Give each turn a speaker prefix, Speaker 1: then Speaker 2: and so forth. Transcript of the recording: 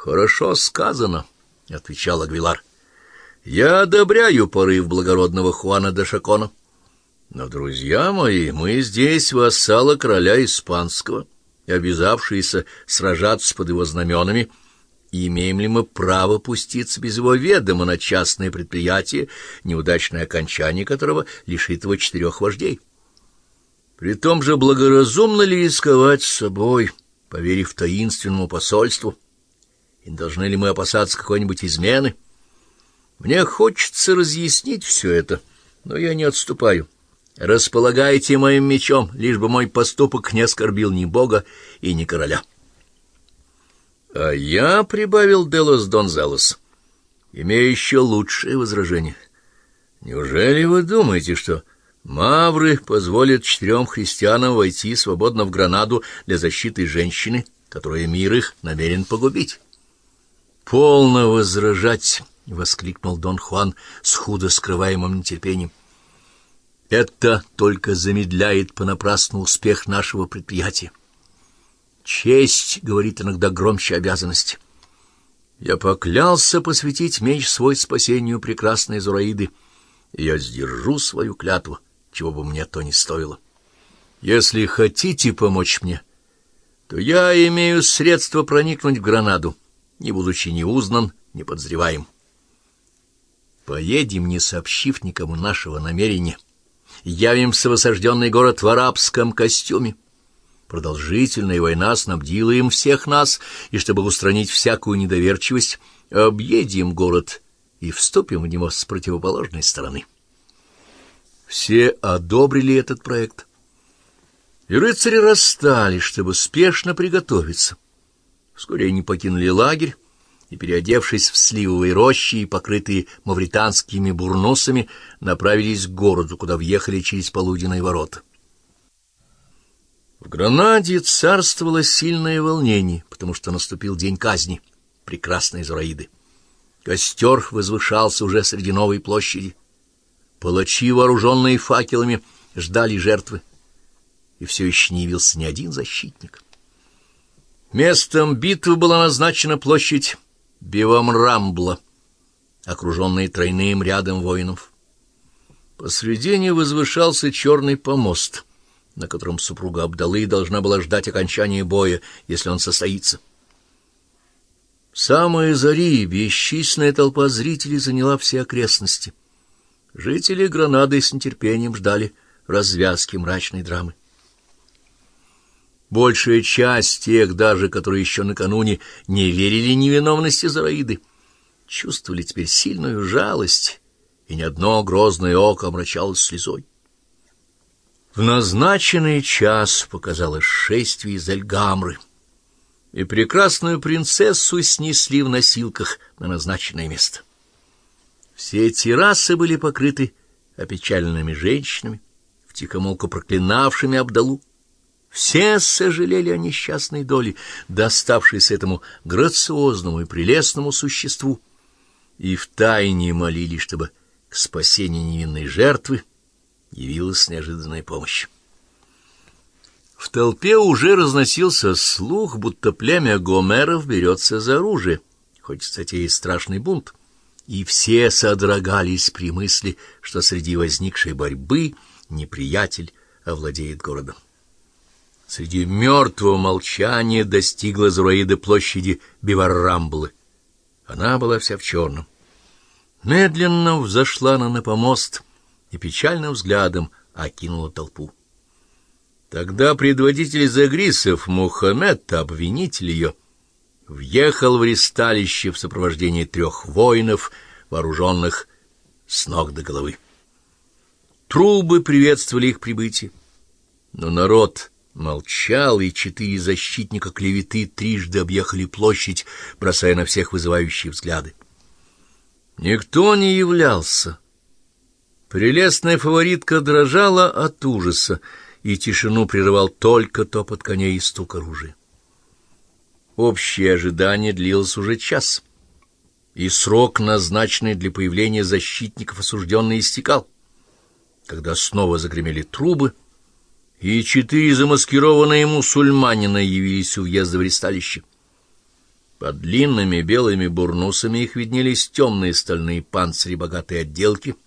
Speaker 1: Хорошо сказано, — отвечал Агвилар. — Я одобряю порыв благородного Хуана де Шакона. Но, друзья мои, мы здесь вассалы короля Испанского, обязавшиеся сражаться под его знаменами, имеем ли мы право пуститься без его ведома на частное предприятие, неудачное окончание которого лишит его четырех вождей? При том же благоразумно ли рисковать собой, поверив таинственному посольству? И должны ли мы опасаться какой-нибудь измены? Мне хочется разъяснить все это, но я не отступаю. Располагайте моим мечом, лишь бы мой поступок не оскорбил ни Бога и ни короля. — А я, — прибавил Делос Донзалос, — имею еще лучшее возражение. Неужели вы думаете, что мавры позволят четырем христианам войти свободно в Гранаду для защиты женщины, которую мир их намерен погубить? — Полно возражать! — воскликнул Дон Хуан с худо скрываемым нетерпением. Это только замедляет понапрасну успех нашего предприятия. Честь, — говорит иногда громче обязанности. Я поклялся посвятить меч свой спасению прекрасной Зураиды, я сдержу свою клятву, чего бы мне то ни стоило. Если хотите помочь мне, то я имею средства проникнуть в Гранаду, не будучи ни узнан, ни подозреваем. Поедем, не сообщив никому нашего намерения — явимся в осажденный город в арабском костюме. Продолжительная война снабдила им всех нас, и чтобы устранить всякую недоверчивость, объедем город и вступим в него с противоположной стороны. Все одобрили этот проект. И рыцари расстались, чтобы спешно приготовиться. Вскоре они покинули лагерь, и, переодевшись в сливовые рощи и покрытые мавританскими бурносами, направились к городу, куда въехали через полуденные ворота. В Гранаде царствовало сильное волнение, потому что наступил день казни прекрасной Зураиды. Костер возвышался уже среди новой площади. Палачи, вооруженные факелами, ждали жертвы, и все еще не явился ни один защитник. Местом битвы была назначена площадь Бивом Рамбла, окруженный тройным рядом воинов. Посредине возвышался черный помост, на котором супруга Абдалы должна была ждать окончания боя, если он состоится. Самые зари бесчисленная толпа зрителей заняла все окрестности. Жители Гранады с нетерпением ждали развязки мрачной драмы. Большая часть тех даже, которые еще накануне не верили невиновности Зараиды, чувствовали теперь сильную жалость, и ни одно грозное око омрачалось слезой. В назначенный час показалось шествие из Эльгамры, и прекрасную принцессу снесли в носилках на назначенное место. Все террасы были покрыты опечаленными женщинами, втихомолку проклинавшими Абдалу. Все сожалели о несчастной доле, доставшейся этому грациозному и прелестному существу, и втайне молили, чтобы к спасению невинной жертвы явилась неожиданная помощь. В толпе уже разносился слух, будто племя Гомеров берется за оружие, хоть, кстати, и страшный бунт, и все содрогались при мысли, что среди возникшей борьбы неприятель овладеет городом. Среди мертвого молчания достигла Зураида площади Биваррамблы. Она была вся в черном. Медленно взошла она на помост и печальным взглядом окинула толпу. Тогда предводитель Загрисов Мухаммед, обвинитель ее, въехал в ресталище в сопровождении трех воинов, вооруженных с ног до головы. Трубы приветствовали их прибытие, но народ молчал, и четыре защитника клеветы трижды объехали площадь, бросая на всех вызывающие взгляды. Никто не являлся. Прелестная фаворитка дрожала от ужаса, и тишину прерывал только топот коней и стук оружия. Общее ожидание длилось уже час, и срок, назначенный для появления защитников осужденный, истекал. Когда снова загремели трубы, и четыре замаскированные мусульманина явились у въезда в ресталище. Под длинными белыми бурнусами их виднелись темные стальные панцири богатой отделки —